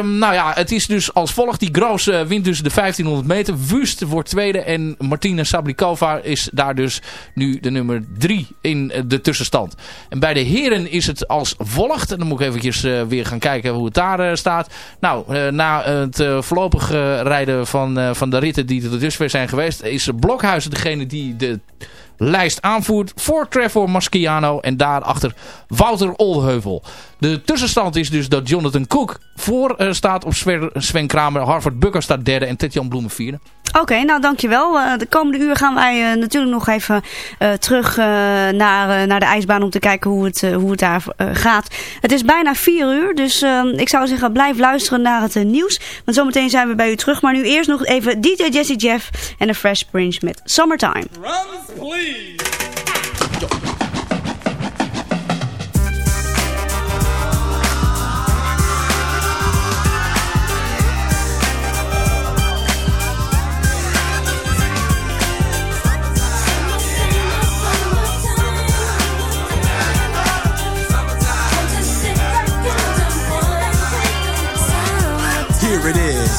Ehm, nou ja, het is dus als volgt. Die Groos wint dus de 1500 meter. Wust wordt tweede. En Martina Sablikova is daar dus nu de nummer 3 in de tussenstand. En bij de heren is het als volgt. En dan moet ik eventjes weer gaan kijken hoe het daar staat. Nou, na het voorlopig rijden van, van de ritten die er dus weer zijn geweest... is Blokhuizen degene die de lijst aanvoert voor Trevor Maschiano en daarachter Wouter Oldheuvel. De tussenstand is dus dat Jonathan Cook voor uh, staat op Sven Kramer, Harvard Bukker staat derde en Tetjan Bloemen vierde. Oké, nou dankjewel. Uh, de komende uur gaan wij uh, natuurlijk nog even terug naar, naar de ijsbaan om te kijken hoe het, hoe het daar gaat. Het is bijna vier uur, dus ik zou zeggen blijf luisteren naar het nieuws. Want zometeen zijn we bij u terug. Maar nu eerst nog even DJ Jesse Jeff en de Fresh Prince met Summertime. Drums, please!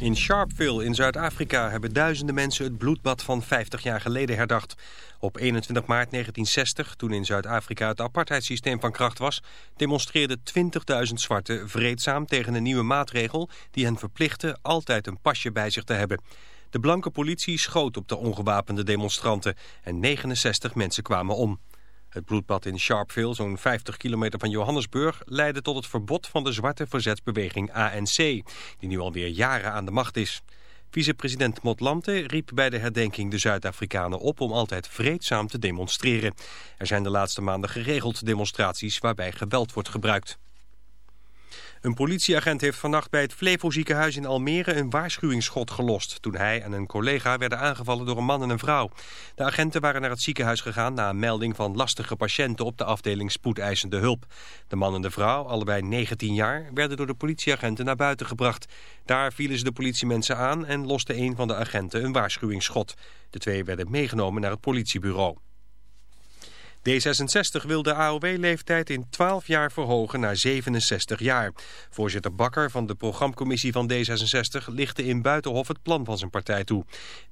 In Sharpeville in Zuid-Afrika hebben duizenden mensen het bloedbad van 50 jaar geleden herdacht. Op 21 maart 1960, toen in Zuid-Afrika het apartheidssysteem van kracht was... demonstreerden 20.000 zwarten vreedzaam tegen een nieuwe maatregel... die hen verplichtte altijd een pasje bij zich te hebben. De blanke politie schoot op de ongewapende demonstranten... en 69 mensen kwamen om. Het bloedbad in Sharpeville, zo'n 50 kilometer van Johannesburg... leidde tot het verbod van de zwarte verzetsbeweging ANC... die nu alweer jaren aan de macht is. Vicepresident Motlante riep bij de herdenking de Zuid-Afrikanen op om altijd vreedzaam te demonstreren. Er zijn de laatste maanden geregeld demonstraties waarbij geweld wordt gebruikt. Een politieagent heeft vannacht bij het Flevo ziekenhuis in Almere een waarschuwingsschot gelost... toen hij en een collega werden aangevallen door een man en een vrouw. De agenten waren naar het ziekenhuis gegaan na een melding van lastige patiënten op de afdeling spoedeisende hulp. De man en de vrouw, allebei 19 jaar, werden door de politieagenten naar buiten gebracht. Daar vielen ze de politiemensen aan en loste een van de agenten een waarschuwingsschot. De twee werden meegenomen naar het politiebureau. D66 wil de AOW-leeftijd in 12 jaar verhogen naar 67 jaar. Voorzitter Bakker van de programcommissie van D66 lichtte in Buitenhof het plan van zijn partij toe.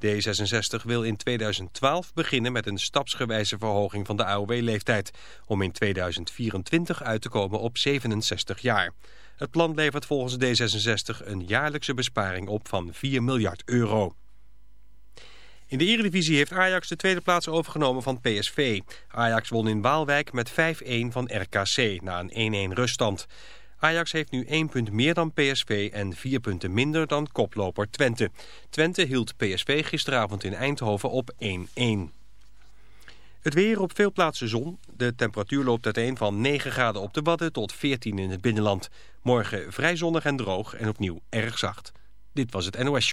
D66 wil in 2012 beginnen met een stapsgewijze verhoging van de AOW-leeftijd... om in 2024 uit te komen op 67 jaar. Het plan levert volgens D66 een jaarlijkse besparing op van 4 miljard euro. In de Eredivisie heeft Ajax de tweede plaats overgenomen van PSV. Ajax won in Waalwijk met 5-1 van RKC na een 1-1 ruststand. Ajax heeft nu 1 punt meer dan PSV en 4 punten minder dan koploper Twente. Twente hield PSV gisteravond in Eindhoven op 1-1. Het weer op veel plaatsen zon. De temperatuur loopt uiteen van 9 graden op de Wadden tot 14 in het binnenland. Morgen vrij zonnig en droog en opnieuw erg zacht. Dit was het NOS.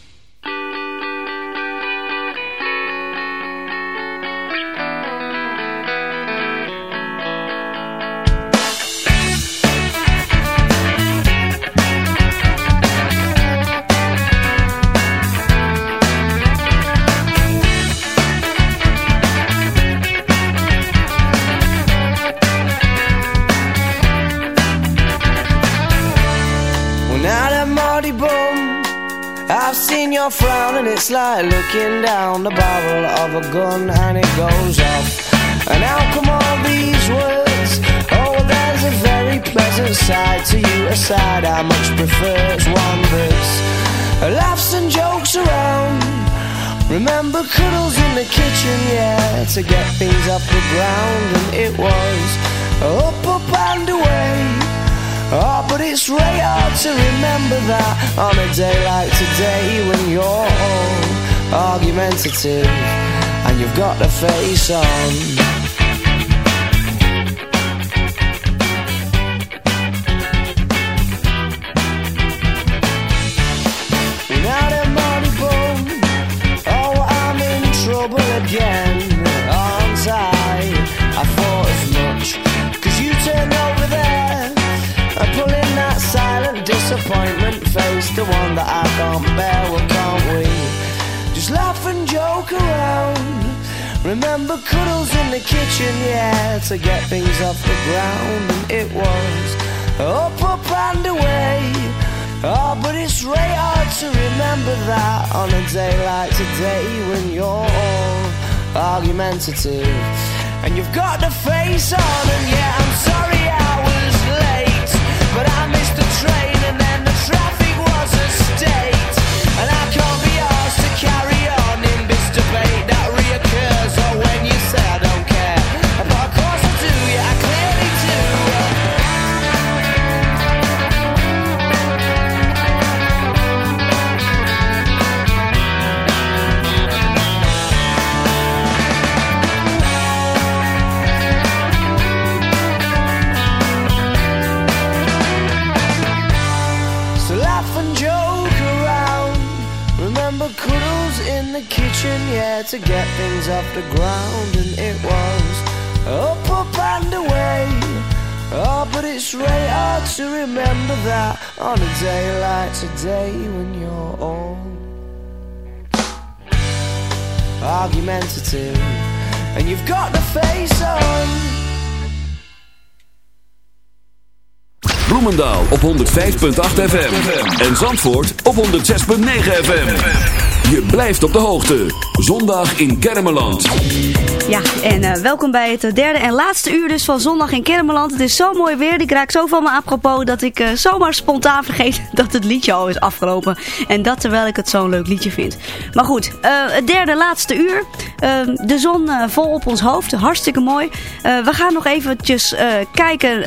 I've seen your frown and it's like looking down the barrel of a gun and it goes off. And how come all these words? Oh, there's a very pleasant side to you, a side I much prefer. It's one verse, laughs and jokes around. Remember cuddles in the kitchen, yeah, to get things off the ground, and it was up, up and away. Oh, but it's hard to remember that on a day like today when you're argumentative and you've got a face on. Disappointment face, the one that I can't bear, well can't we? Just laugh and joke around. Remember cuddles in the kitchen, yeah, to get things off the ground, and it was up, up and away. Oh, but it's really hard to remember that on a day like today when you're all argumentative and you've got the face on, and yeah, I'm sorry traffic was a state, and I can't be asked to carry kitchen, yeah, to get things off the ground, and it was up, up and away. Oh, but it's really hard to remember that on a day like today when you're all argumentative and you've got the face on. Bloemendaal op 105.8 FM. En Zandvoort op 106.9 FM. Je blijft op de hoogte. Zondag in Kermeland. Ja, en eh, welkom bij het derde en laatste uur dus van Zondag in Kermeland. Het is zo mooi weer, ik raak zo van me apropos dat ik eh, zomaar spontaan vergeet dat het liedje al is afgelopen. En dat terwijl ik het zo'n leuk liedje vind. Maar goed, eh, het derde laatste uur. de zon vol op ons hoofd, hartstikke mooi. we gaan nog eventjes kijken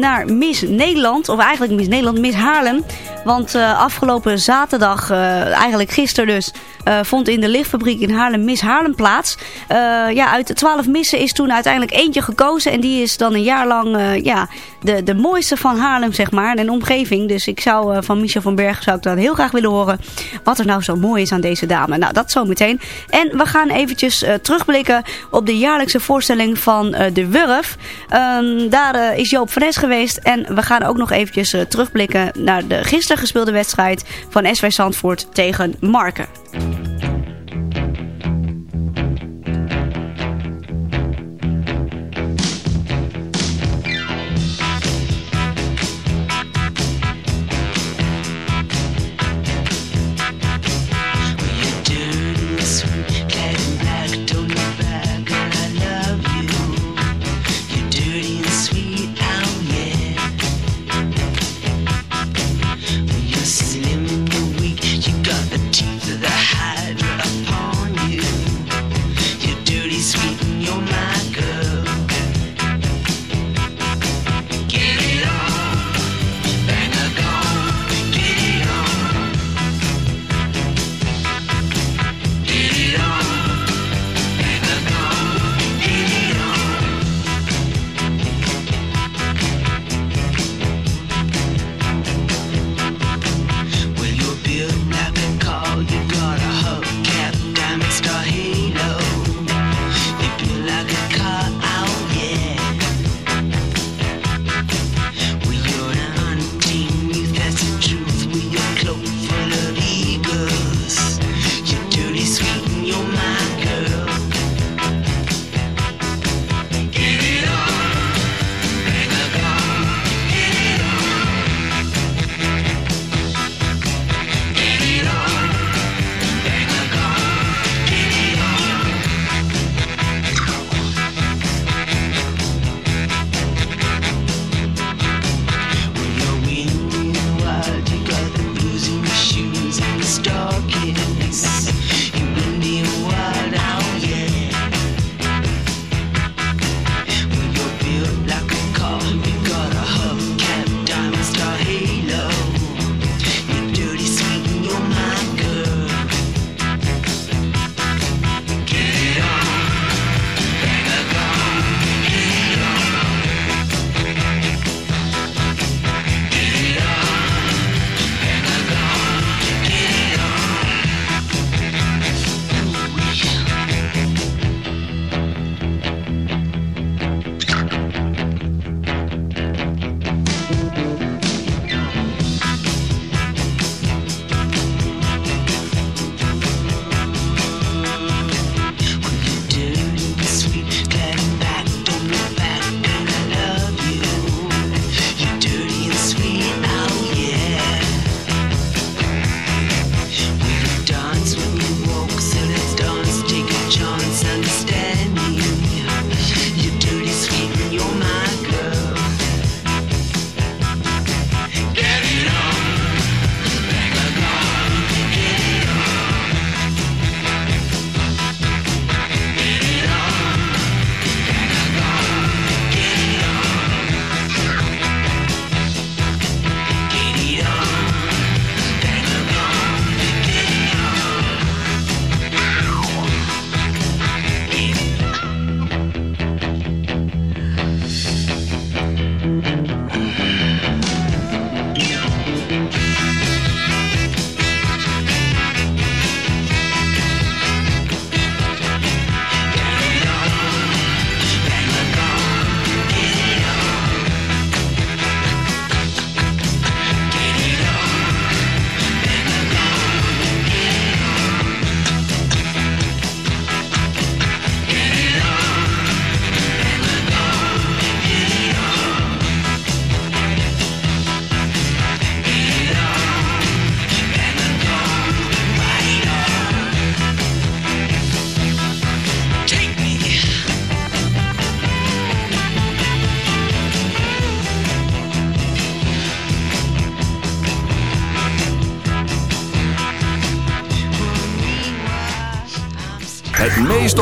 naar Miss Nederland, of eigenlijk Miss Nederland, Miss Haarlem. Want afgelopen zaterdag, eigenlijk gisteren dus, vond in de lichtfabriek in Haarlem Miss Haarlem plaats. ja, uit de twaalf missen is toen uiteindelijk eentje gekozen. En die is dan een jaar lang ja, de, de mooiste van Haarlem, zeg maar. En omgeving. Dus ik zou van Michel van Berg zou ik dan heel graag willen horen. Wat er nou zo mooi is aan deze dame. Nou, dat zo meteen. En we gaan eventjes terugblikken op de jaarlijkse voorstelling van De Wurf. Um, daar is Joop van Es geweest. En we gaan ook nog eventjes terugblikken naar de gisteren gespeelde wedstrijd van SV Zandvoort tegen Marken. Slim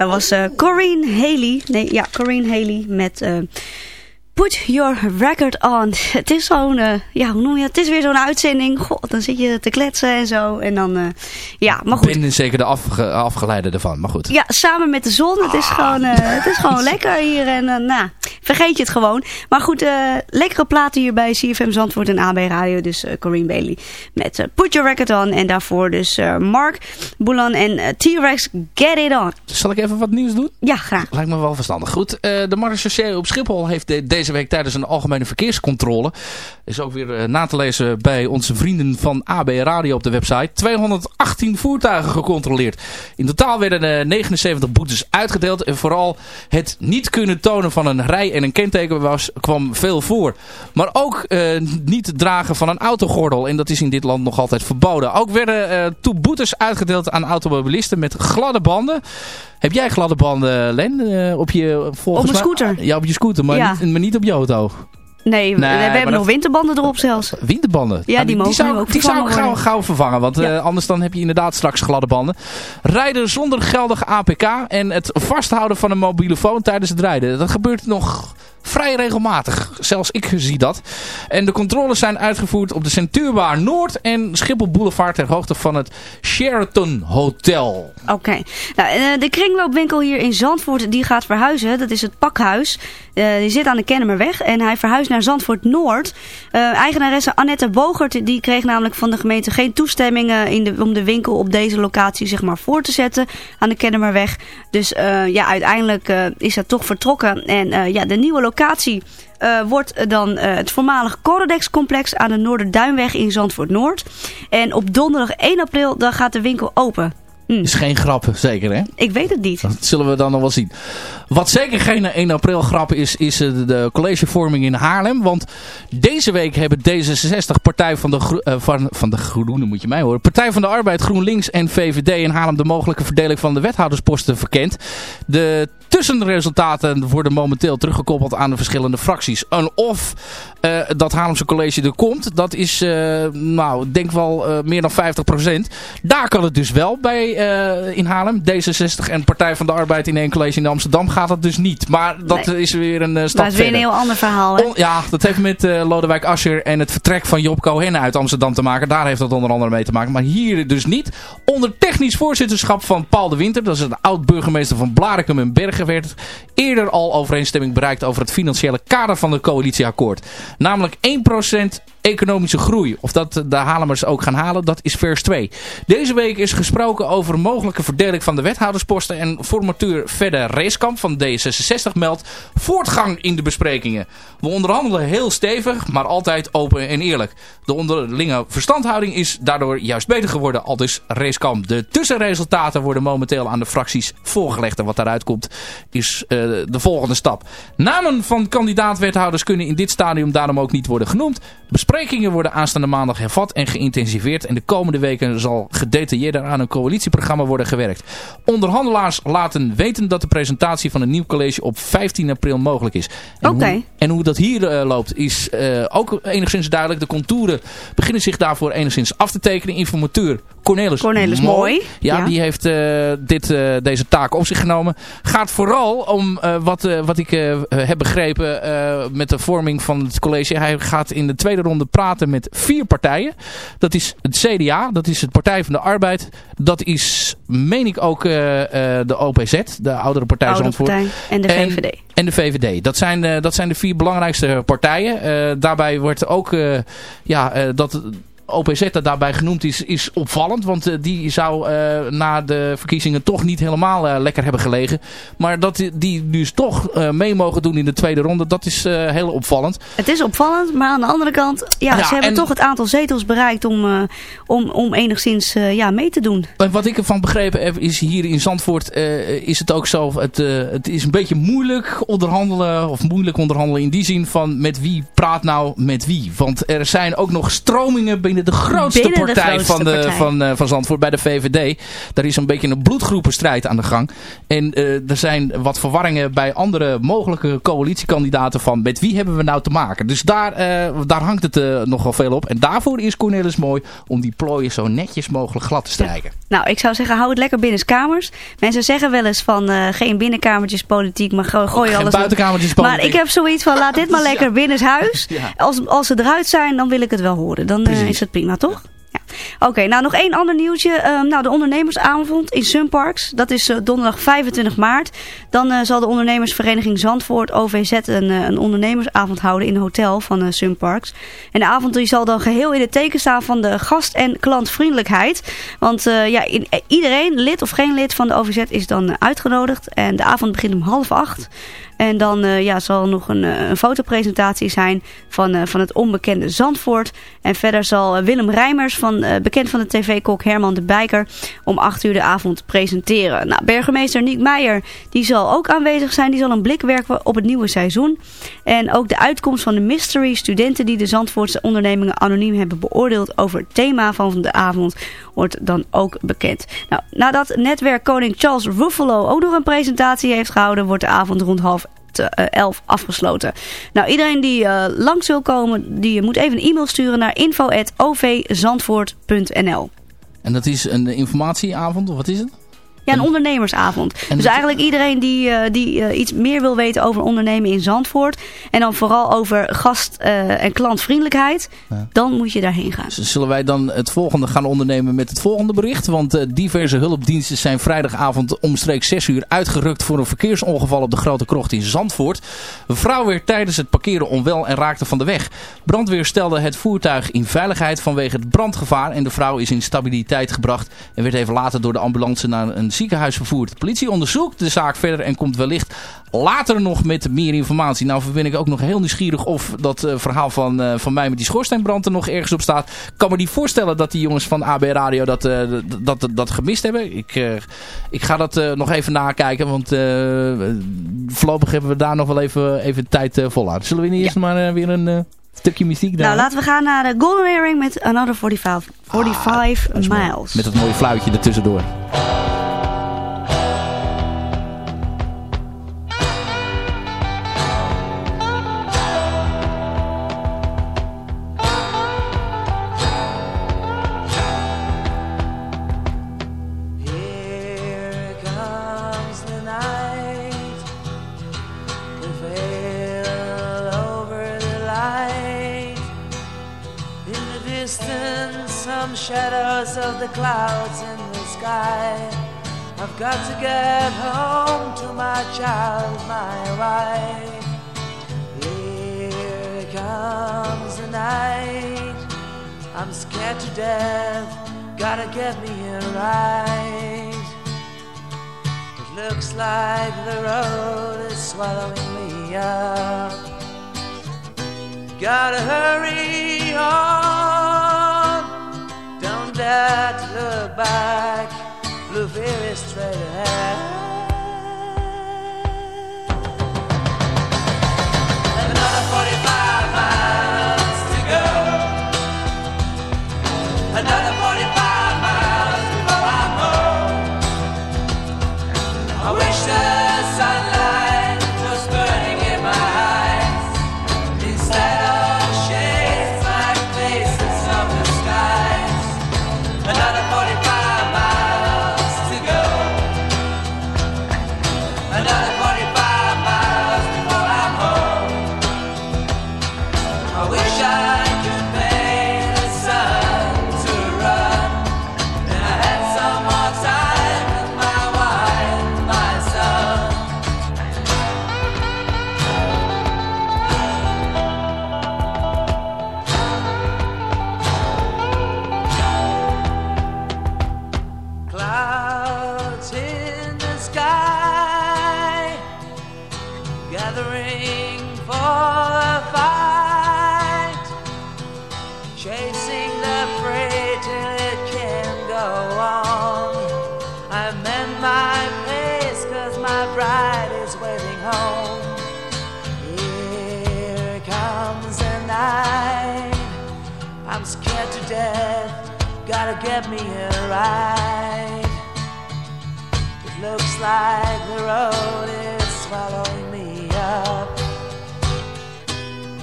Dat was Corinne Haley. Nee, ja, Corinne Haley met eh, Put Your Record On. Het is zo'n, eh, ja, hoe noem je het? Het is weer zo'n uitzending. Goh, dan zit je te kletsen en zo. En dan, eh, ja, maar goed. Ik ben zeker de afge afgeleide ervan, maar goed. Ja, samen met de zon. Het is gewoon, eh, het is gewoon lekker hier. En eh, nou, vergeet je het gewoon. Maar goed, lekkere platen hier bij CFM Zandvoort en AB Radio. Dus Corinne Bailey met Put Your Record On. En daarvoor dus Mark Boulan en T-Rex Get It On. Zal ik even wat nieuws doen? Ja, graag. Lijkt me wel verstandig. Goed, de marechaussee op Schiphol heeft de- deze week tijdens een algemene verkeerscontrole... is ook weer eh, na te lezen bij onze vrienden van AB Radio op de website... 218 voertuigen gecontroleerd. In totaal werden er 79 boetes uitgedeeld... en vooral het niet kunnen tonen van een rij- en een kenteken was, kwam veel voor. Maar ook eh, niet dragen van een autogordel. En dat is in dit land nog altijd verboden. Ook werden eh boetes uitgedeeld aan automobilisten met gladde banden... Heb jij gladde banden, Len? eh, op je, volgens Op mijn mij- scooter. Ja, op je scooter, maar, Ja. niet, maar niet op je auto. Nee, we, hebben dat- nog winterbanden erop zelfs. Winterbanden. Ja, die mogen zou, ook die zou ik gauw, gauw vervangen. Want Ja. eh, anders dan heb je inderdaad straks gladde banden. Rijden zonder geldige APK. En het vasthouden van een mobiele phone tijdens het rijden. Dat gebeurt nog vrij regelmatig. Zelfs ik zie dat. En de controles zijn uitgevoerd op de Centuurbaar Noord en Schiphol Boulevard ter hoogte van het Sheraton Hotel. Oké. Nou, eh, de kringloopwinkel hier in Zandvoort die gaat verhuizen. Dat is het Pakhuis. Eh, die zit aan de Kennemerweg en hij verhuist naar Zandvoort Noord. Eh, eigenaresse Annette Bogert die kreeg namelijk van de gemeente geen toestemming in de, om de winkel op deze locatie zeg maar voor te zetten aan de Kennemerweg. Dus ja, uiteindelijk is dat toch vertrokken. En ja, de nieuwe locatie eh, wordt dan eh, het voormalig Corodex-complex aan de Noorderduinweg in Zandvoort Noord. En op donderdag 1 april dan gaat de winkel open. Hm, Is geen grap, zeker hè? ik weet het niet. Dat zullen we dan nog wel zien. Wat zeker geen 1 april grap is, is eh, de collegevorming in Haarlem. Want deze week hebben D66, Partij van de, Gro- eh, van, van de Groenen, moet je mij horen. Partij van de Arbeid, GroenLinks en VVD in Haarlem de mogelijke verdeling van de wethoudersposten verkend. De tussenresultaten worden momenteel teruggekoppeld aan de verschillende fracties. En of eh, dat Haarlemse college er komt, dat is, eh, nou, ik denk wel eh, meer dan 50%. Daar kan het dus wel bij eh, in Haarlem. D66 en Partij van de Arbeid in één college in Amsterdam gaat het dus niet. Maar dat Nee. is weer een eh, stap Dat is weer een heel ander verhaal. Hè? Ja, dat heeft met eh, Lodewijk Asscher en het vertrek van Job Cohen uit Amsterdam te maken. Daar heeft dat onder andere mee te maken. Maar hier dus niet. Onder technisch voorzitterschap van Paul de Winter. Dat is een oud-burgemeester van Blarikum en Bergen. Werd eerder al overeenstemming bereikt over het financiële kader van het coalitieakkoord. Namelijk 1% economische groei. Of dat de Halemers ook gaan halen, dat is vers 2. Deze week is gesproken over mogelijke verdeling van de wethoudersposten. En formateur Verder Reeskamp van D66 meldt voortgang in de besprekingen. We onderhandelen heel stevig, maar altijd open en eerlijk. De onderlinge verstandhouding is daardoor juist beter geworden, al dus Reeskamp. De tussenresultaten worden momenteel aan de fracties voorgelegd. En wat daaruit komt is eh, de volgende stap. Namen van kandidaat-wethouders kunnen in dit stadium daarom ook niet worden genoemd. Besprekingen worden aanstaande maandag hervat en geïntensiveerd. En de komende weken zal gedetailleerder aan een coalitieprogramma worden gewerkt. Onderhandelaars laten weten dat de presentatie van een nieuw college op 15 april mogelijk is. En Oké. hoe- en hoe dat hier eh, loopt is eh, ook enigszins duidelijk. De contouren beginnen zich daarvoor enigszins af te tekenen. Informateur Cornelis, Cornelis Mooi. Ja, Ja. die heeft eh, dit, deze taak op zich genomen. Gaat vooral om wat, wat ik heb begrepen met de vorming van het college. Hij gaat in de tweede ronde praten met vier partijen. Dat is het CDA, dat is het Partij van de Arbeid. Dat is, meen ik ook, eh, eh, de OPZ, de Oudere Partij Oude Zandvoort. partij en de VVD. En de VVD. Dat zijn, eh, dat zijn de vier belangrijkste partijen. Daarbij wordt ook ja, dat OPZ dat daarbij genoemd is, is opvallend. Want eh, die zou eh, na de verkiezingen toch niet helemaal eh, lekker hebben gelegen. Maar dat die- die dus toch mee mogen doen in de tweede ronde, dat is heel opvallend. Het is opvallend, maar aan de andere kant, ja, Ja, ze hebben en- toch het aantal zetels bereikt om, om, om enigszins ja, mee te doen. En wat ik ervan begrepen heb, is hier in Zandvoort is het ook zo. Het, het is een beetje moeilijk onderhandelen. Of moeilijk onderhandelen in die zin van met wie praat nou met wie. Want er zijn ook nog stromingen binnen de grootste Binnen de partij, grootste van, de, partij. Van, eh, van Zandvoort bij de VVD. Daar is een beetje een bloedgroepenstrijd aan de gang. En eh, er zijn wat verwarringen bij andere mogelijke coalitiekandidaten van met wie hebben we nou te maken. Dus daar, eh, daar hangt het eh, nogal veel op. En daarvoor is Cornelis mooi om die plooien zo netjes mogelijk glad te strijken. Nou, ik zou zeggen, hou het lekker binnenskamers. Mensen zeggen wel eens van eh, geen binnenkamertjes politiek, maar gooi, Geen alles... buitenkamertjes Maar politiek. ik heb zoiets van, laat dit maar lekker binnenshuis. Ja. Als, als ze eruit zijn, dan wil ik het wel horen. Dan eh, is het prima, toch? Ja. Oké, nou nog één ander nieuwtje. Ehm, nou, de ondernemersavond in Sunparks. Dat is eh, donderdag 25 maart. Dan eh, zal de ondernemersvereniging Zandvoort OVZ een, eh, een ondernemersavond houden in een hotel van Sunparks. En de avond die zal dan geheel in het teken staan van de gast- en klantvriendelijkheid. Want ja, in- iedereen, lid of geen lid van de OVZ, is dan uitgenodigd. En de avond begint om half acht. En dan eh, ja, zal nog een, eh, een fotopresentatie zijn van, eh, van het onbekende Zandvoort. En verder zal Willem Rijmers, van, bekend van de tv-kok Herman de Bijker, om 8 uur de avond presenteren. Nou, burgemeester Niek Meijer die zal ook aanwezig zijn. Die zal een blik werpen op het nieuwe seizoen. En ook de uitkomst van de mystery studenten die de Zandvoortse ondernemingen anoniem hebben beoordeeld over het thema van de avond wordt dan ook bekend. Nou, nadat netwerk koning Charles Ruffalo ook nog een presentatie heeft gehouden, wordt de avond rond half 2011 afgesloten. Nou, iedereen die eh, langs wil komen, die moet even een e-mail sturen naar info.ovzandvoort.nl. En dat is een informatieavond, of wat is het? Ja, een ondernemersavond. En dus eigenlijk iedereen die, eh, die eh, iets meer wil weten over ondernemen in Zandvoort. En dan vooral over gast- eh, en klantvriendelijkheid. Ja. Dan moet je daarheen gaan. Zullen wij dan het volgende gaan ondernemen met het volgende bericht? Want diverse hulpdiensten zijn vrijdagavond omstreeks 6 uur uitgerukt voor een verkeersongeval op de Grote Krocht in Zandvoort. Een vrouw werd tijdens het parkeren onwel en raakte van de weg. Brandweer stelde het voertuig in veiligheid vanwege het brandgevaar en de vrouw is in stabiliteit gebracht en werd even later door de ambulance naar een ziekenhuis vervoerd. De politie onderzoekt de zaak verder en komt wellicht later nog met meer informatie. Nou ben ik ook nog heel nieuwsgierig of dat eh, verhaal van, eh, van mij met die schoorsteenbrand er nog ergens op staat. Ik kan me niet voorstellen dat die jongens van AB Radio dat, eh, dat, dat, dat gemist hebben. Ik, ik ga dat nog even nakijken, want voorlopig hebben we daar nog wel even, even tijd volhouden. Zullen we niet eerst maar weer een stukje muziek Nou, draaien? laten we gaan naar de Golden Earring met Another 45, 45 Dat is mooi. Miles. Met dat mooie fluitje ertussendoor. Some shadows of the clouds in the sky. I've got to get home to my child, my wife. Here comes the night. I'm scared to death. Gotta get me here right. It looks like the road is swallowing me up. Gotta hurry on. Don't dare to look back. Blue veil is straight ahead. Gotta get me here right. It looks like the road is swallowing me up.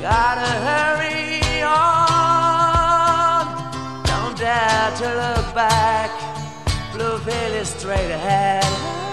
Gotta hurry on. Don't dare to look back. Blue veil is straight ahead.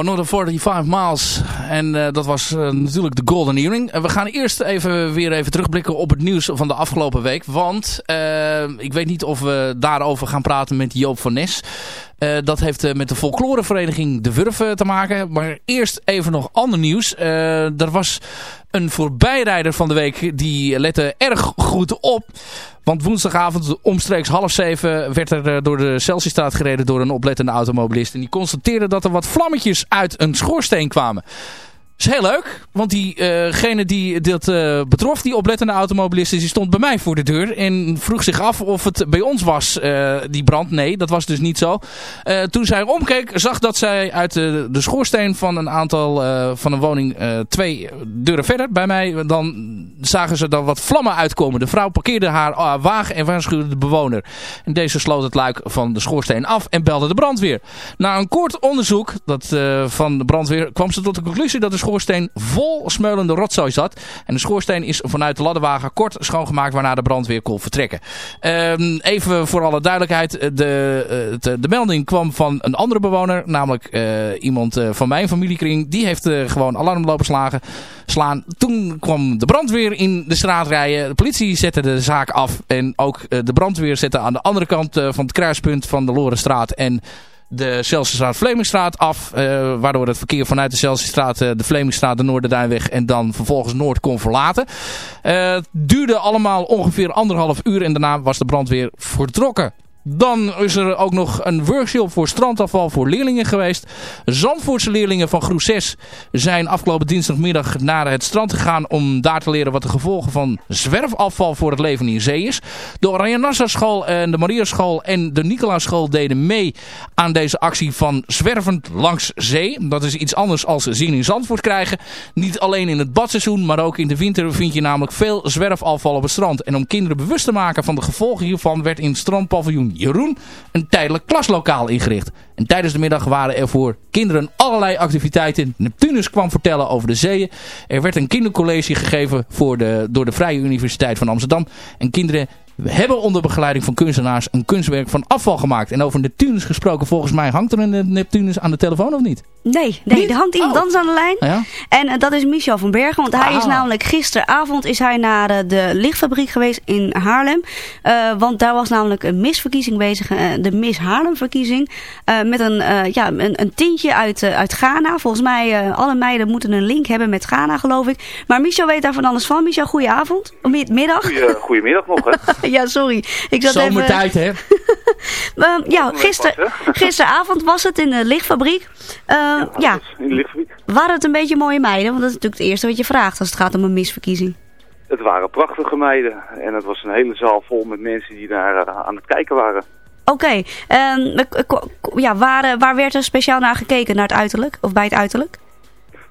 Another 45 Miles. En eh, dat was eh, natuurlijk de Golden Earring. We gaan eerst even weer even terugblikken op het nieuws van de afgelopen week. Want eh, ik weet niet of we daarover gaan praten met Joop van Nes. Eh, dat heeft eh, met de folklorevereniging De Wurf eh, te maken. Maar eerst even nog ander nieuws. Er was een voorbijrijder van de week die lette erg goed op. Want woensdagavond omstreeks half zeven werd er door de Celsiusstraat gereden door een oplettende automobilist. En die constateerde dat er wat vlammetjes uit een schoorsteen kwamen. Is heel leuk, want diegene die dat eh, betrof, die oplettende automobilist, die stond bij mij voor de deur en vroeg zich af of het bij ons was, eh, die brand. Nee, dat was dus niet zo. Eh, toen zij omkeek, zag dat zij uit de, de schoorsteen van een aantal, eh, van een woning eh, twee deuren verder bij mij, dan zagen ze dan wat vlammen uitkomen. De vrouw parkeerde haar eh, wagen en waarschuwde de bewoner. En deze sloot het luik van de schoorsteen af en belde de brandweer. Na een kort onderzoek dat, eh, van de brandweer kwam ze tot de conclusie dat de schoorsteen vol smeulende rotzooi zat. En de schoorsteen is vanuit de ladderwagen kort schoongemaakt waarna de brandweer kon vertrekken. Ehm, even voor alle duidelijkheid, de, eh, het- de melding kwam van een andere bewoner, namelijk eh, iemand eh, van mijn familiekring. Die heeft eh, gewoon alarm lopen slaan. Toen kwam de brandweer in de straat rijden. De politie zette de zaak af en ook eh, de brandweer zette aan de andere kant eh, van het kruispunt van de Lorenstraat en de Celsiusstraat Vlemingstraat af. eh, waardoor het verkeer vanuit de Celsiusstraat, eh, de Vlemingstraat, de Noorderduinweg en dan vervolgens Noord kon verlaten. Eh, het duurde allemaal ongeveer anderhalf uur en daarna was de brandweer vertrokken. Dan is er ook nog een workshop voor strandafval voor leerlingen geweest. Zandvoortse leerlingen van groep 6 zijn afgelopen dinsdagmiddag naar het strand gegaan om daar te leren wat de gevolgen van zwerfafval voor het leven in zee is. De Oranje Nassau school en de Maria school en de Nicolaas school deden mee aan deze actie van zwervend langs zee. Dat is iets anders als zin in Zandvoort krijgen. Niet alleen in het badseizoen, maar ook in de winter vind je namelijk veel zwerfafval op het strand. En om kinderen bewust te maken van de gevolgen hiervan werd in het strandpaviljoen Jeroen een tijdelijk klaslokaal ingericht. En tijdens de middag waren er voor kinderen allerlei activiteiten. Neptunus kwam vertellen over de zeeën. Er werd een kindercollege gegeven voor de, door de Vrije Universiteit van Amsterdam. En kinderen hebben onder begeleiding van kunstenaars een kunstwerk van afval gemaakt. En over Neptunus gesproken, volgens mij hangt er een Neptunus aan de telefoon of niet? Nee, nee Niet? er hangt iemand Oh. anders aan de lijn. Ja? En eh, dat is Michel van Bergen. Want hij is Ah. namelijk gisteravond is hij naar eh, de lichtfabriek geweest in Haarlem. Eh, want daar was namelijk een misverkiezing bezig. eh, de Miss Haarlem verkiezing. eh, met een, eh, ja, een, een tintje uit, eh, uit Ghana. Volgens mij uh, alle meiden moeten een link hebben met Ghana geloof ik. Maar Michel weet daar van alles van. Michel, goedenavond. Middag. Goeie, goedemiddag nog, hè? ja, sorry. Ik zat even... Zomertijd, hè? Ehm, ja, gister, gisteravond was het in de lichtfabriek. Eh, ja, In de lichtgebied. waren het een beetje mooie meiden? Want dat is natuurlijk het eerste wat je vraagt als het gaat om een misverkiezing. Het waren prachtige meiden. En het was een hele zaal vol met mensen die daar eh, aan het kijken waren. Oké, ehm, k- ja, waar, eh, waar werd er speciaal naar gekeken? Naar het uiterlijk? Of bij het uiterlijk?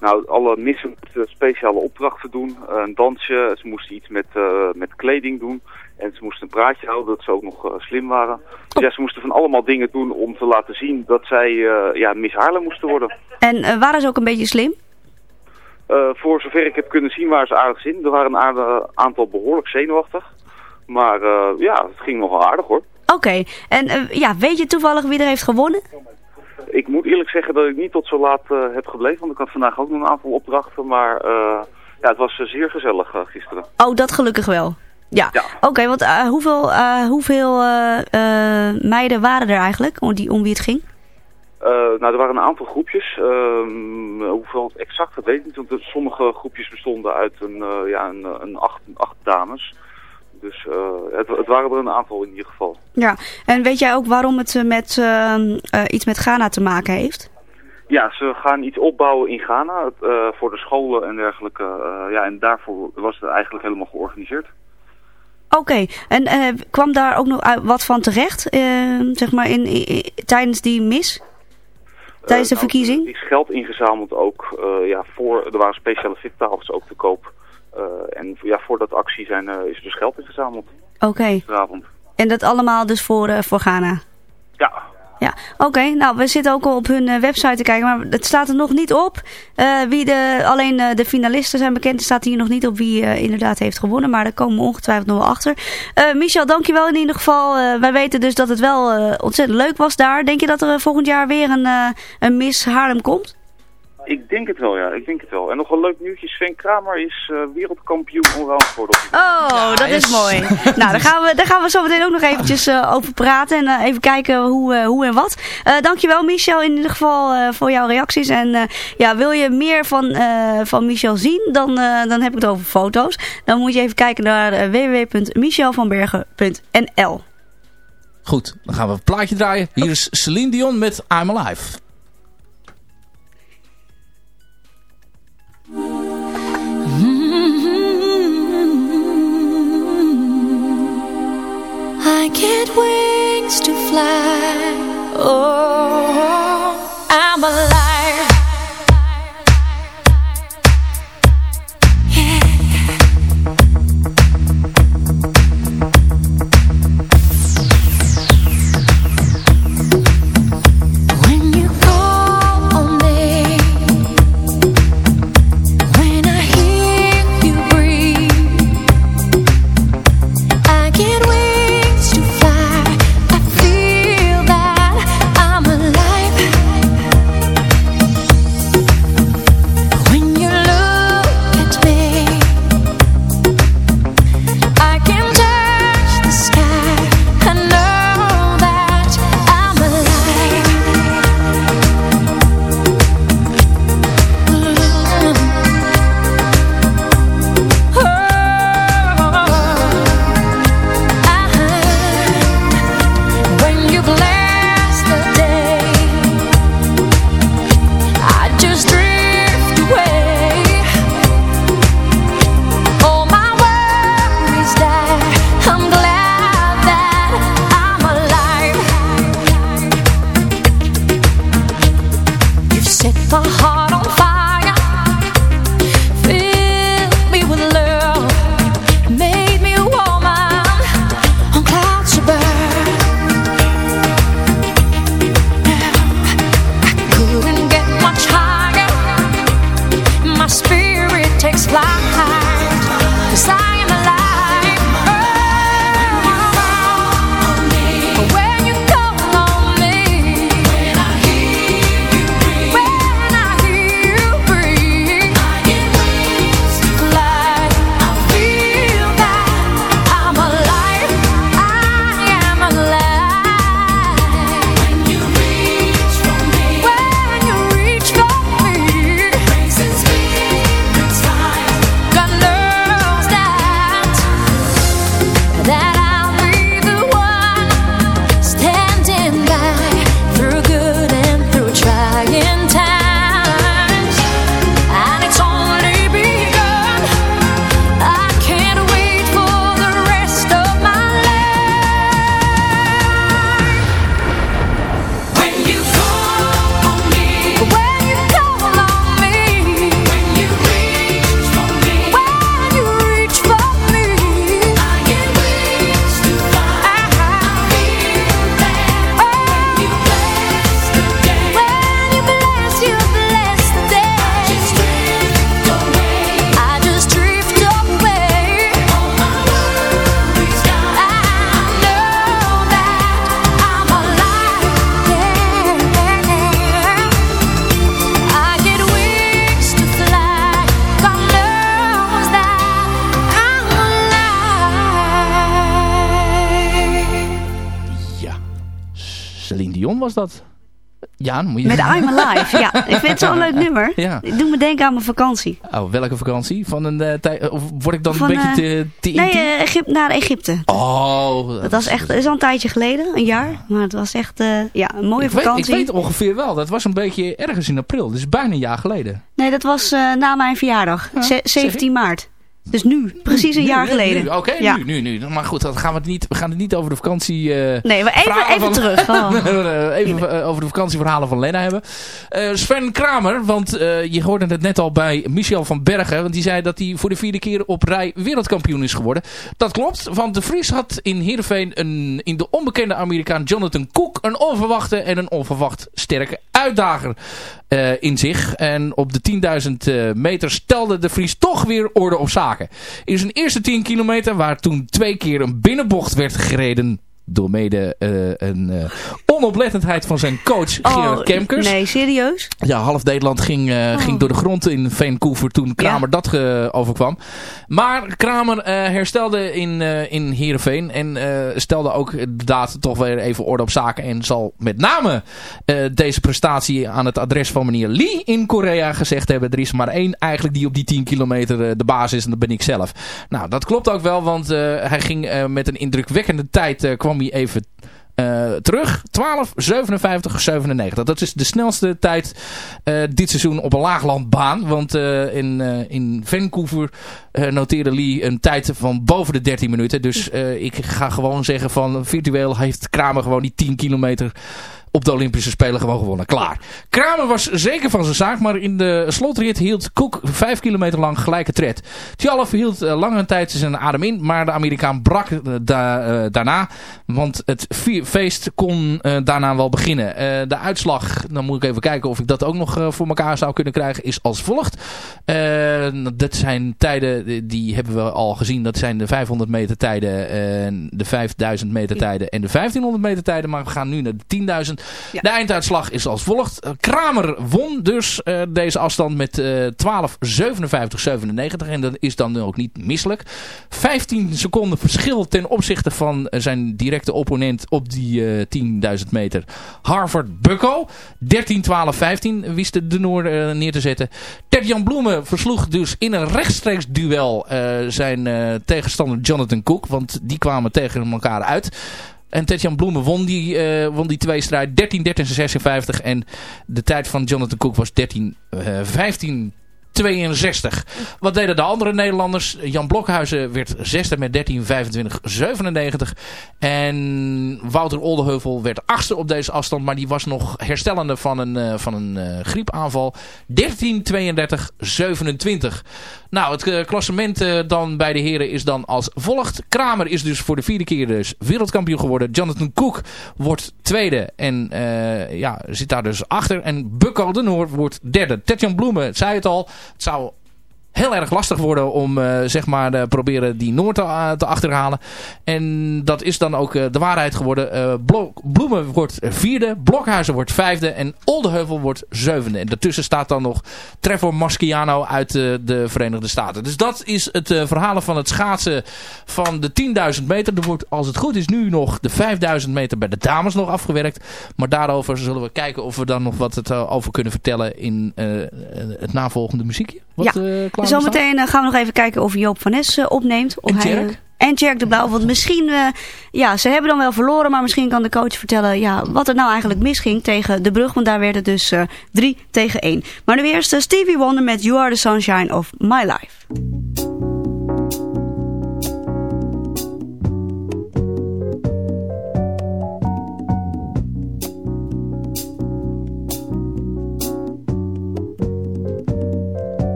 Nou, alle missen moesten speciale opdrachten doen. Eh, Een dansje, ze moesten iets met, eh, met kleding doen. En ze moesten een praatje houden dat ze ook nog eh, slim waren. Dus ja, ze moesten van allemaal dingen doen om te laten zien dat zij eh, ja, Miss Haarlem moesten worden. En eh, waren ze ook een beetje slim? Voor zover ik heb kunnen zien waren ze aardig in. Er waren een aantal behoorlijk zenuwachtig. Maar ja, het ging nogal aardig hoor. Oké, en ja, weet je toevallig wie er heeft gewonnen? Ik moet eerlijk zeggen dat ik niet tot zo laat heb gebleven, want ik had vandaag ook nog een aantal opdrachten, maar ja, het was zeer gezellig gisteren. Oh, dat gelukkig wel. Ja, Ja. oké, want eh, hoeveel, eh, hoeveel eh, meiden waren er eigenlijk om, die, om wie het ging? Nou, er waren een aantal groepjes. Ehm, hoeveel exact, dat weet ik niet, want sommige groepjes bestonden uit een, ja, een, een acht, acht dames. Dus het, het waren er een aantal in ieder geval. Ja, en weet jij ook waarom het met, eh, eh, iets met Ghana te maken heeft? Ja, ze gaan iets opbouwen in Ghana voor de scholen en dergelijke. ja, en daarvoor was het eigenlijk helemaal georganiseerd. Oké, en eh, kwam daar ook nog wat van terecht, eh, zeg maar, in, tijdens die mis? Tijdens de Eh, nou, verkiezing? Er is geld ingezameld ook. eh, ja, voor, er waren speciale fittafels ook te koop. Eh, en ja, voor dat actie zijn, eh, is er dus geld ingezameld Oké, gisteravond. en dat allemaal dus voor, eh, voor Ghana? Ja, Ja, oké. Nou, we zitten ook al op hun eh, website te kijken, maar het staat er nog niet op. eh, wie de, alleen eh, de finalisten zijn bekend. Er staat hier nog niet op wie inderdaad heeft gewonnen, maar daar komen we ongetwijfeld nog wel achter. Michel, dankjewel in ieder geval. Wij weten dus dat het wel ontzettend leuk was daar. Denk je dat er volgend jaar weer een, een Miss Haarlem komt? Ik denk het wel, ja. Ik denk het wel. En nog een leuk nieuwtje. Sven Kramer is eh, wereldkampioen allround geworden. Oh, dat is mooi. nou, daar gaan, we, daar gaan we zo meteen ook nog eventjes eh, over praten. En eh, even kijken hoe, eh, hoe en wat. Eh, dankjewel Michel in ieder geval eh, voor jouw reacties. En eh, ja, wil je meer van, eh, van Michel zien, dan, eh, dan heb ik het over foto's. Dan moet je even kijken naar www.michelvanbergen.nl Goed, dan gaan we een plaatje draaien. Hier is Celine Dion met I'm Alive. Wings to fly. Oh, I'm alive. Dion was dat. Ja, dan moet je... Met I'm Alive. Ja, ik vind het zo'n leuk nummer. Ja. Ik doe me denken aan mijn vakantie. Oh, welke vakantie? Van een tijd... Of word ik dan Van, een beetje eh, te, te Nee, Egypte, naar Egypte. Oh, Dat was echt, dat is al een tijdje geleden, een jaar. Maar het was echt ja, een mooie ik weet, ik vakantie. weet ongeveer wel. Dat was een beetje ergens in april. Dus bijna een jaar geleden. Nee, dat was na mijn verjaardag. Ja, Ze- zeg 17 maart. Dus nu, precies een Nu, jaar geleden. Oké, Ja. nu, nu, nu. Maar goed, dan gaan we, het niet, we gaan het niet over de vakantie... eh, Nee, maar even, even van- terug. Oh. even eh, over de vakantieverhalen van Lena hebben. Eh, Sven Kramer, want je hoorde het net al bij Michel van Bergen. Want die zei dat hij voor de vierde keer op rij wereldkampioen is geworden. Dat klopt, want de Vries had in Heerenveen een, in de onbekende Amerikaan Jonathan Cook een onverwachte en een onverwacht sterke uitdager eh, in zich. En op de 10.000 eh, meter stelde de Vries toch weer orde op zaken. In zijn eerste 10 kilometer, waar toen twee keer een binnenbocht werd gereden door mede eh, een onoplettendheid van zijn coach Gerard Kemkers. Oh, Nee, serieus? Ja, half Nederland ging, eh, ging door de grond in Vancouver toen Kramer dat eh, overkwam. Maar Kramer eh, herstelde in, in Heerenveen en stelde ook inderdaad toch weer even orde op zaken. En zal met name deze prestatie aan het adres van meneer Lee in Korea gezegd hebben. Er is maar één eigenlijk die op die 10 kilometer de baas is en dat ben ik zelf. Nou, dat klopt ook wel, want hij ging met een indrukwekkende tijd kwam hij even eh, terug. 12, 57, 97. Dat is de snelste tijd eh, dit seizoen op een laaglandbaan. Want eh, in, in Vancouver noteerde Lee een tijd van boven de 13 minuten. Dus ik ga gewoon zeggen van virtueel heeft Kramer gewoon die 10 kilometer op de Olympische Spelen gewoon gewonnen. Klaar. Kramer was zeker van zijn zaak, maar in de slotrit hield Cook vijf kilometer lang gelijke tred. Tjalf hield uh, lange tijd zijn adem in, maar de Amerikaan brak da uh, daarna. Want het feest kon daarna wel beginnen. de uitslag, dan moet ik even kijken of ik dat ook nog voor elkaar zou kunnen krijgen, is als volgt. dat zijn tijden, die hebben we al gezien. Dat zijn de 500 meter tijden, de 5000 meter tijden en de 1500 meter tijden. Maar we gaan nu naar de 10.000. De einduitslag is als volgt. Kramer won dus uh, deze afstand met uh, 12, 57, 97. En dat is dan ook niet misselijk. 15 seconden verschil ten opzichte van zijn directe opponent op die uh, 10.000 meter. Harvard Bucko. 13, 12, 15 wist de, Noor neer te zetten. Ted-Jan Bloemen versloeg dus in een rechtstreeks duel zijn tegenstander Jonathan Cook. Want die kwamen tegen elkaar uit. En Tetjan Bloemen won die, uh, won die twee strijd 13, 13, 56. En de tijd van Jonathan Cook was 13, uh, 15, 62. Wat deden de andere Nederlanders? Jan Blokhuizen werd zesde met 13, 25, 97. En Wouter Oldeheuvel werd achtste op deze afstand. Maar die was nog herstellende van een, uh, van een uh, griepaanval. 13, 32, 27. Nou, het uh, klassement dan bij de heren is dan als volgt. Kramer is dus voor de vierde keer dus wereldkampioen geworden. Jonathan Cook wordt tweede en ja, zit daar dus achter. En Bukko de Noor wordt derde. Tetjan Bloemen, zei het al, het zou heel erg lastig worden om uh, zeg maar uh, proberen die Noord te, uh, te, achterhalen. En dat is dan ook de waarheid geworden. Bloemen wordt vierde, Blokhuizen wordt vijfde en Oldeheuvel wordt zevende. En daartussen staat dan nog Trevor Maschiano uit de Verenigde Staten. Dus dat is het verhalen van het schaatsen van de 10.000 meter. Er wordt als het goed is nu nog de 5.000 meter bij de dames nog afgewerkt. Maar daarover zullen we kijken of we dan nog wat het, over kunnen vertellen in het navolgende muziekje. Wat, ja. Zometeen uh, gaan we nog even kijken of Joop van Nes uh, opneemt. Of en Jerk? En Jerk de Blauw. Want misschien, uh, ja, ze hebben dan wel verloren. Maar misschien kan de coach vertellen ja, wat er nou eigenlijk misging tegen de brug. Want daar werd het dus 3 tegen 1. Maar nu eerst Stevie Wonder met You Are the Sunshine of My Life.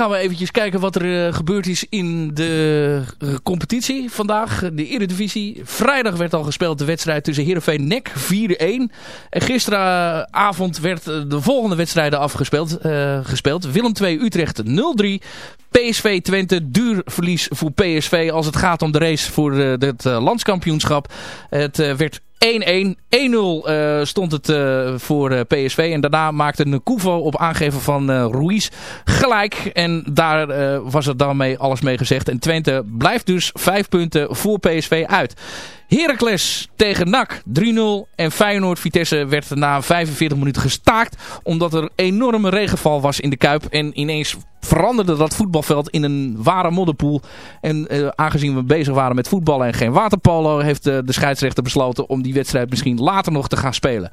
Gaan we eventjes kijken wat er eh, gebeurd is in de eh, competitie vandaag. De Eredivisie. Vrijdag werd al gespeeld de wedstrijd tussen Heerenveen NEC 4-1. En gisteravond werd eh, de volgende wedstrijden afgespeeld. gespeeld. Willem 2 Utrecht 0-3. PSV Twente, duur verlies voor PSV als het gaat om de race voor het landskampioenschap. Het werd 1-1. 1-0 eh, stond het eh, voor eh, PSV. En daarna maakte Nkuvo op aangeven van Ruiz gelijk. En daar was het dan mee alles mee gezegd. En Twente blijft dus 5 punten voor PSV uit. Heracles tegen NAC 3-0. En Feyenoord-Vitesse werd na 45 minuten gestaakt. Omdat er enorme regenval was in de Kuip. En ineens veranderde dat voetbalveld in een ware modderpoel. En eh, aangezien we bezig waren met voetballen en geen waterpolo... heeft eh, de scheidsrechter besloten om die wedstrijd misschien later nog te gaan spelen.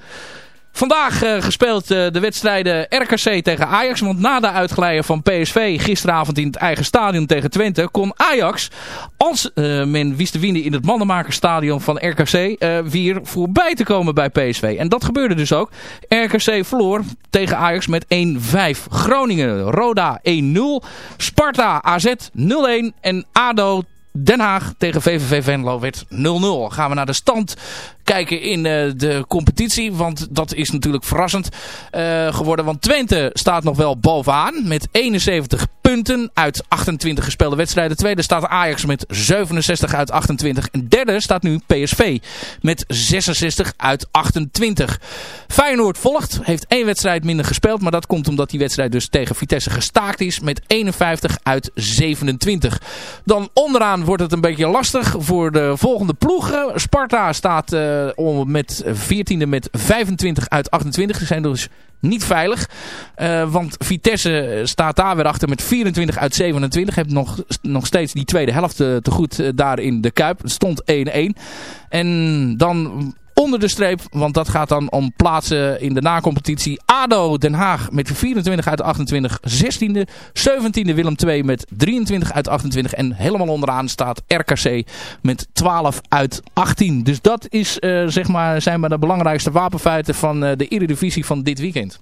Vandaag eh, gespeeld eh, de wedstrijden RKC tegen Ajax. Want na de uitglijden van PSV gisteravond in het eigen stadion tegen Twente... kon Ajax, als eh, men wist te winnen in het mannenmakerstadion van RKC... weer voorbij te komen bij PSV. En dat gebeurde dus ook. RKC verloor tegen Ajax met 1-5. Groningen, Roda 1-0. Sparta, AZ 0-1. En ADO Den Haag tegen VVV Venlo werd 0-0. Gaan we naar de stand kijken in eh, de competitie. Want dat is natuurlijk verrassend eh, geworden. Want Twente staat nog wel bovenaan met 71 punten uit 28 gespeelde wedstrijden. Tweede staat Ajax met 67 uit 28. En derde staat nu PSV met 66 uit 28. Feyenoord volgt. Heeft één wedstrijd minder gespeeld. Maar dat komt omdat die wedstrijd dus tegen Vitesse gestaakt is met 51 uit 27. Dan onderaan wordt het een beetje lastig voor de volgende ploegen. Sparta staat om met 14e met 25 uit 28. Ze zijn dus niet veilig. Eh, want Vitesse staat daar weer achter met 24 uit 27. Heeft nog, nog steeds die tweede helft eh, te goed eh, daar in de Kuip. Het stond 1-1. En dan onder de streep, want dat gaat dan om plaatsen in de nacompetitie. ADO Den Haag met 24 uit 28, 16e. 17e Willem II met 23 uit 28. En helemaal onderaan staat RKC met 12 uit 18. Dus dat is, eh, zeg maar, zijn maar de belangrijkste wapenfeiten van eh, de Eredivisie van dit weekend.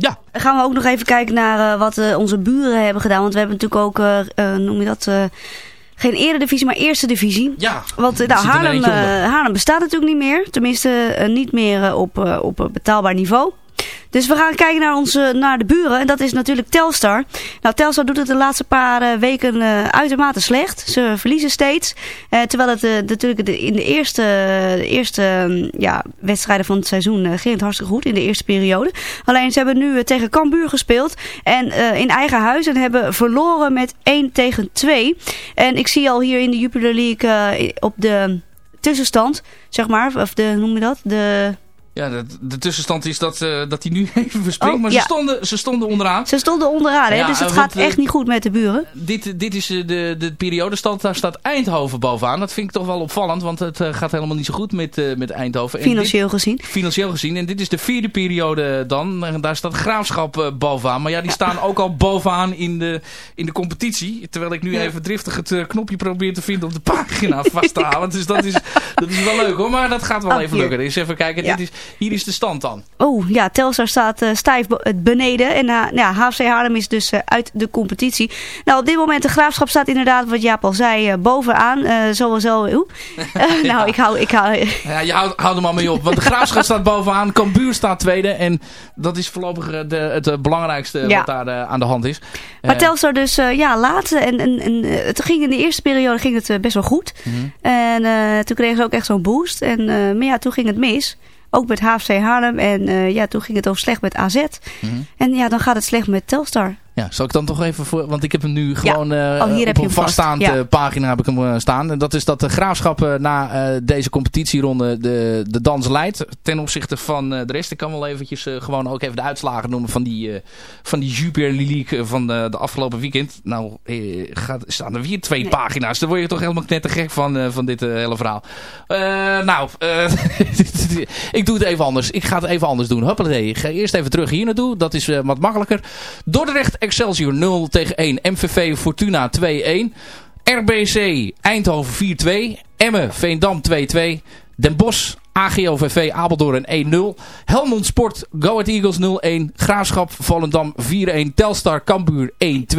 Ja, Dan gaan we ook nog even kijken naar eh, wat eh, onze buren hebben gedaan. Want we hebben natuurlijk ook, noem je dat, eh, geen eredivisie, maar eerste divisie. ja. Want eh, nou, Haarlem, eh, Haarlem bestaat natuurlijk niet meer. Tenminste, eh, niet meer op, op een betaalbaar niveau. Dus we gaan kijken naar, onze, naar de buren. En dat is natuurlijk Telstar. Nou, Telstar doet het de laatste paar eh, weken eh, uitermate slecht. Ze verliezen steeds. Eh, terwijl het natuurlijk in de eerste, de eerste mm, ja, wedstrijden van het seizoen ging het hartstikke goed. In de eerste periode. Alleen ze hebben nu tegen Cambuur gespeeld. En in eigen huis. En hebben verloren met 1 tegen 2. En ik zie al hier in de Jupiler League op de tussenstand. Zeg maar. Of de, noem je dat? De... Ja, de, de tussenstand is dat, eh, dat hij nu even verspringt. Oh, maar ja. ze, stonden, ze stonden onderaan. Ze stonden onderaan, hè? Ja, dus het eh, gaat eh, echt niet goed met de buren. Dit, dit is de, de periodestand. Daar staat Eindhoven bovenaan. Dat vind ik toch wel opvallend. Want het gaat helemaal niet zo goed met, met Eindhoven. En dit- Financieel gezien. financieel gezien. En dit is de vierde periode dan. En daar staat Graafschap bovenaan. Maar ja, die staan ook al bovenaan in de, in de competitie. Terwijl ik nu Ja. even driftig het knopje probeer te vinden om de pagina vast te halen. Dus dat is, dat is wel leuk hoor. Maar dat gaat wel Ah, even lukken. Dus even kijken. Dit is, hier is de stand dan. Oh ja, Telstar staat eh, stijf eh, beneden. En eh, ja, HFC Haarlem is dus uit de competitie. Nou, op dit moment de graafschap staat inderdaad, wat Jaap al zei, bovenaan. Sowieso. Eh, Nou, ik hou. Ik hou Ja, je houdt houd er maar mee op. Want de Graafschap staat bovenaan. Cambuur staat tweede. En dat is voorlopig de, het belangrijkste Ja. wat daar aan de hand is. maar Telstar dus, ja, laatste. En, en, en het ging in de eerste periode ging het best wel goed. Mhm. En toen kregen ze ook echt zo'n boost. En, maar ja, toen ging het mis. Ook met HFC Haarlem. En eh, ja, toen ging het ook slecht met AZ. Mhm. En ja, dan gaat het slecht met Telstar. Ja, zal ik dan toch even voor... Want ik heb hem nu gewoon eh, Oh, hier op een vast. vaststaande Ja. pagina heb ik hem eh, staan. En dat is dat de Graafschap eh, na deze competitieronde de, de dans leidt. Ten opzichte van de rest. Ik kan wel eventjes gewoon ook even de uitslagen noemen van die, van die Jupiler League van de, de afgelopen weekend. Nou, gaat, staan er weer twee Nee. pagina's. Daar word je toch helemaal knettergek van, van dit hele verhaal. Nou, ik doe het even anders. Ik ga het even anders doen. Hoppatee. Ik ga eerst even terug hier naartoe. Dat is wat makkelijker. Dordrecht Excelsior 0 tegen 1. MVV Fortuna 2-1. RBC Eindhoven 4-2. Emmen Veendam 2-2. Den Bosch AGOVV Apeldoorn 1-0. Helmond Sport Go Ahead Eagles 0-1. Graafschap Volendam 4-1. Telstar Cambuur 1-2.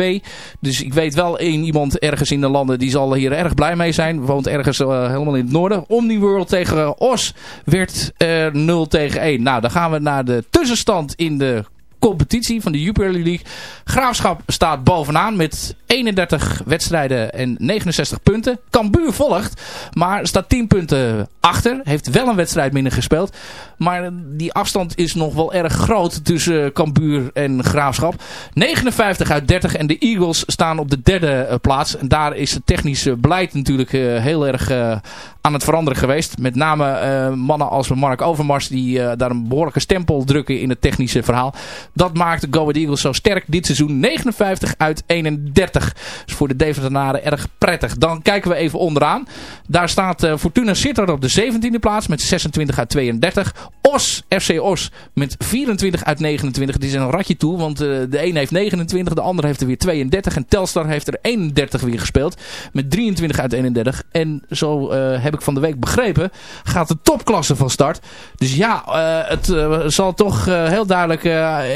Dus ik weet wel één iemand ergens in de landen die zal hier erg blij mee zijn. Woont ergens eh, helemaal in het noorden. Omniworld tegen Os werd eh 0 tegen 1. Nou, dan gaan we naar de tussenstand in de competitie van de Jupiler League. Graafschap staat bovenaan met 31 wedstrijden en 69 punten. Cambuur volgt, maar staat 10 punten achter. Heeft wel een wedstrijd minder gespeeld. Maar die afstand is nog wel erg groot tussen Cambuur en Graafschap. 59 uit 30 en de Eagles staan op de derde eh, plaats. En daar is het technische beleid natuurlijk eh, heel erg eh, aan het veranderen geweest. Met name eh, mannen als Mark Overmars die eh, daar een behoorlijke stempel drukken in het technische verhaal. Dat maakt Go Ahead Eagles zo sterk dit seizoen. 59 uit 31. Dus voor de Deventenaren erg prettig. Dan kijken we even onderaan. Daar staat eh, Fortuna Sittard op de 17e plaats met 26 uit 32. Os, FC Os met 24 uit 29. Dit is een ratje toe, want eh, de een heeft 29, de ander heeft er weer 32. En Telstar heeft er 31 weer gespeeld met 23 uit 31. En zo eh, heb ik van de week begrepen, gaat de topklasse van start. Dus ja, eh, het zal toch heel duidelijk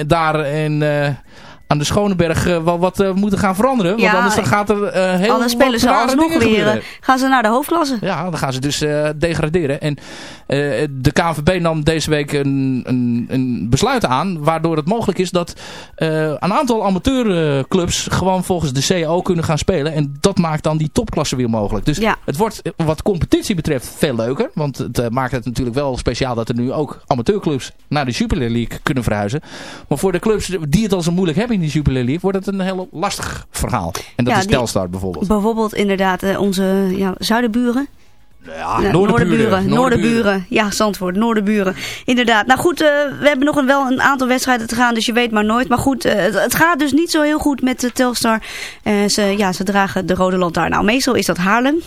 daar in... aan de Schoneberg eh, wel wat eh, moeten gaan veranderen. Want Ja, anders dan gaat er eh heel Anders spelen ze alsnog dingen weer. Gaan ze naar de hoofdklasse. Ja, dan gaan ze dus degraderen. En de KNVB nam deze week een, een, een besluit aan... waardoor het mogelijk is dat een aantal amateurclubs... gewoon volgens de CAO kunnen gaan spelen. En dat maakt dan die topklasse weer mogelijk. Dus Ja. het wordt wat competitie betreft veel leuker. Want het maakt het natuurlijk wel speciaal... dat er nu ook amateurclubs naar de Jupiler League kunnen verhuizen. Maar voor de clubs die het al zo moeilijk hebben in die Jupiler League... wordt het een heel lastig verhaal. En dat Ja, is Telstar bijvoorbeeld. Bijvoorbeeld inderdaad eh, onze ja, zuidenburen. Ja, Ja, Noorderburen. Noorderburen. Ja, Zandvoort. Noorderburen. Inderdaad. Nou goed, eh, we hebben nog een, wel een aantal wedstrijden te gaan, dus je weet maar nooit. Maar goed, eh, het, het gaat dus niet zo heel goed met de Telstar. Eh, ze, ja, ze dragen de rode lantaarn. Nou, meestal is dat Haarlem,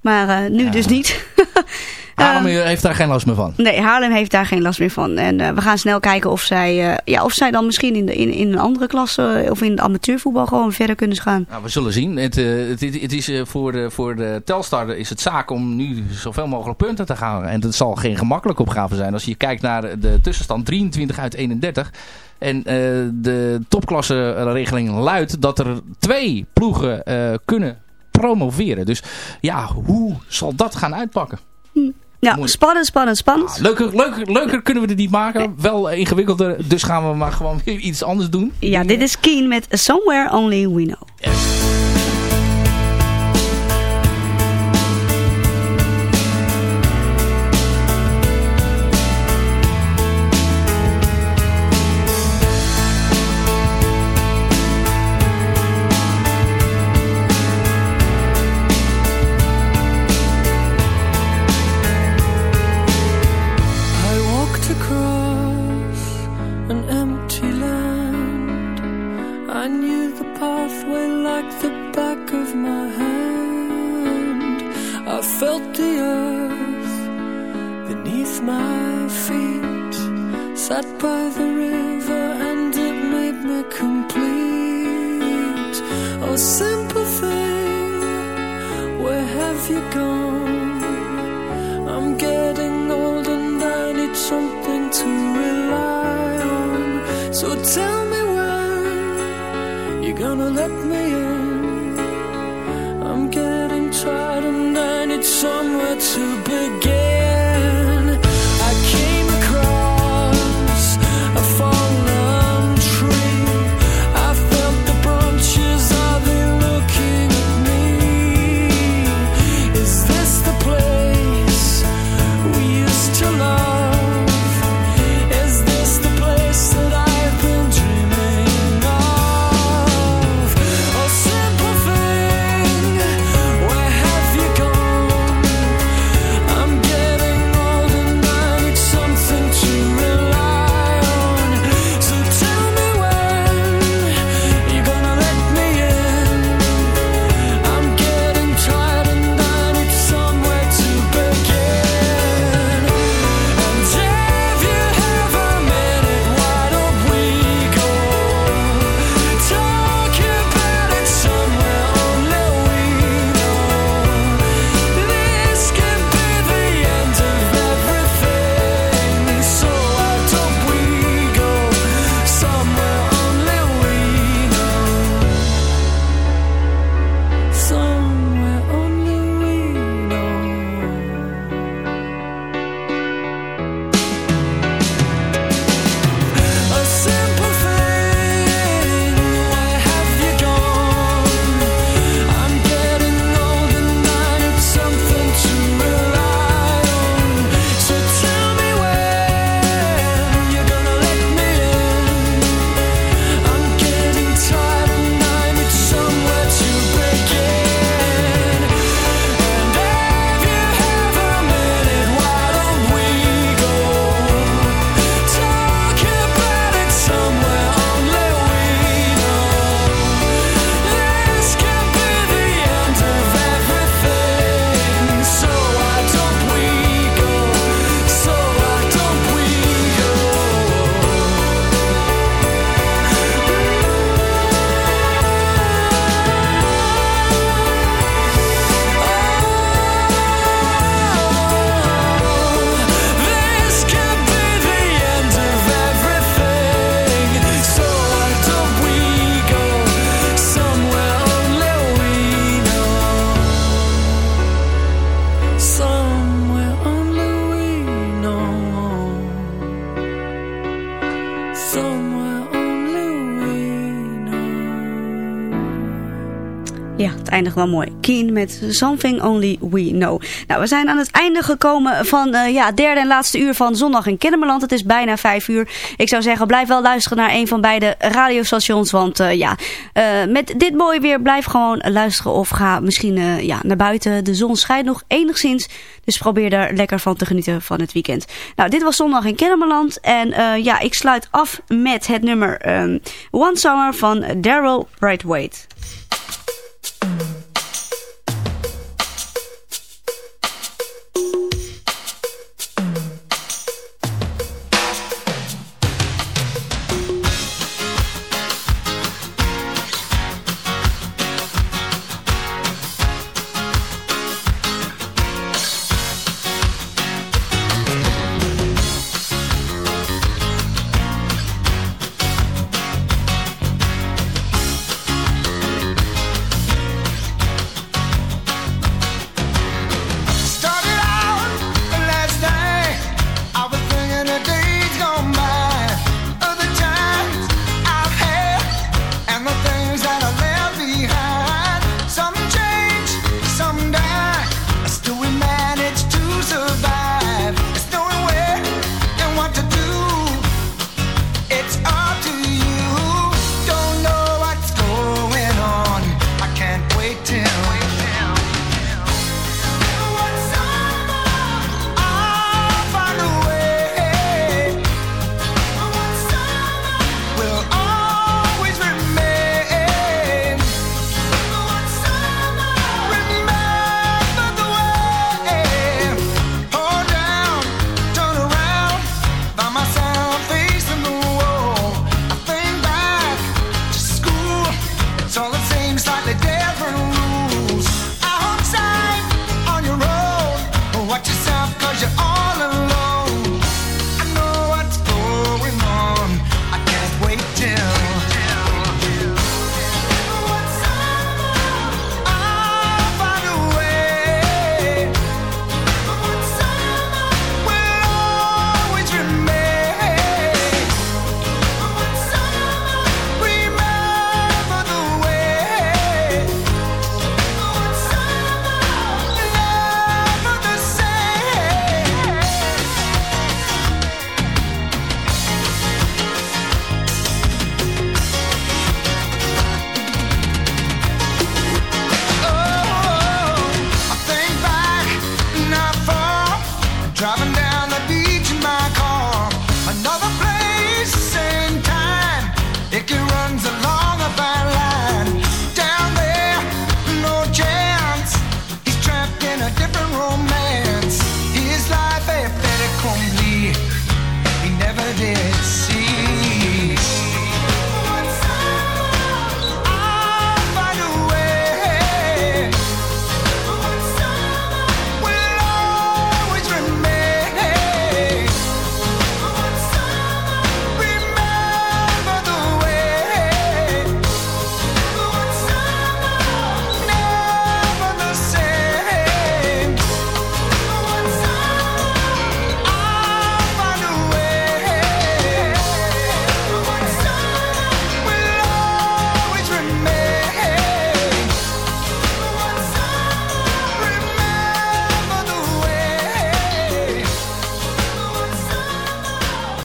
maar eh, nu dus niet. Haarlem Ehm, heeft daar geen last meer van. Nee, Haarlem heeft daar geen last meer van. En eh, we gaan snel kijken of zij, eh, ja, of zij dan misschien in, de, in, in een andere klasse eh, of in het amateurvoetbal gewoon verder kunnen gaan. Nou, we zullen zien. Het, het, het- is, voor, de, voor de Telstar is het zaak om nu zoveel mogelijk punten te gaan. En dat zal geen gemakkelijke opgave zijn. Als je kijkt naar de tussenstand 23 uit 31. En de topklasse regeling luidt dat er twee ploegen kunnen promoveren. Dus ja, hoe zal dat gaan uitpakken? Ja, spannend, spannend, spannend. Ah, leuker, leuker, leuker kunnen we het niet maken. Wel ingewikkelder. Dus gaan we maar gewoon weer iets anders doen. Ja, dit is Keen met Somewhere Only We Know. Eindigt wel mooi. Keen met Something Only We Know. Nou, we zijn aan het einde gekomen van uh, ja, derde en laatste uur van Zondag in Kennemerland. Het is bijna vijf uur. Ik zou zeggen, blijf wel luisteren naar een van beide radiostations. Want uh, ja, uh, met dit mooie weer blijf gewoon luisteren of ga misschien ja, naar buiten. De zon schijnt nog enigszins. Dus probeer daar lekker van te genieten van het weekend. Nou, dit was Zondag in Kennemerland. En ja, ik sluit af met het nummer um, One Summer van Daryl Brightwaite. Mm-hmm.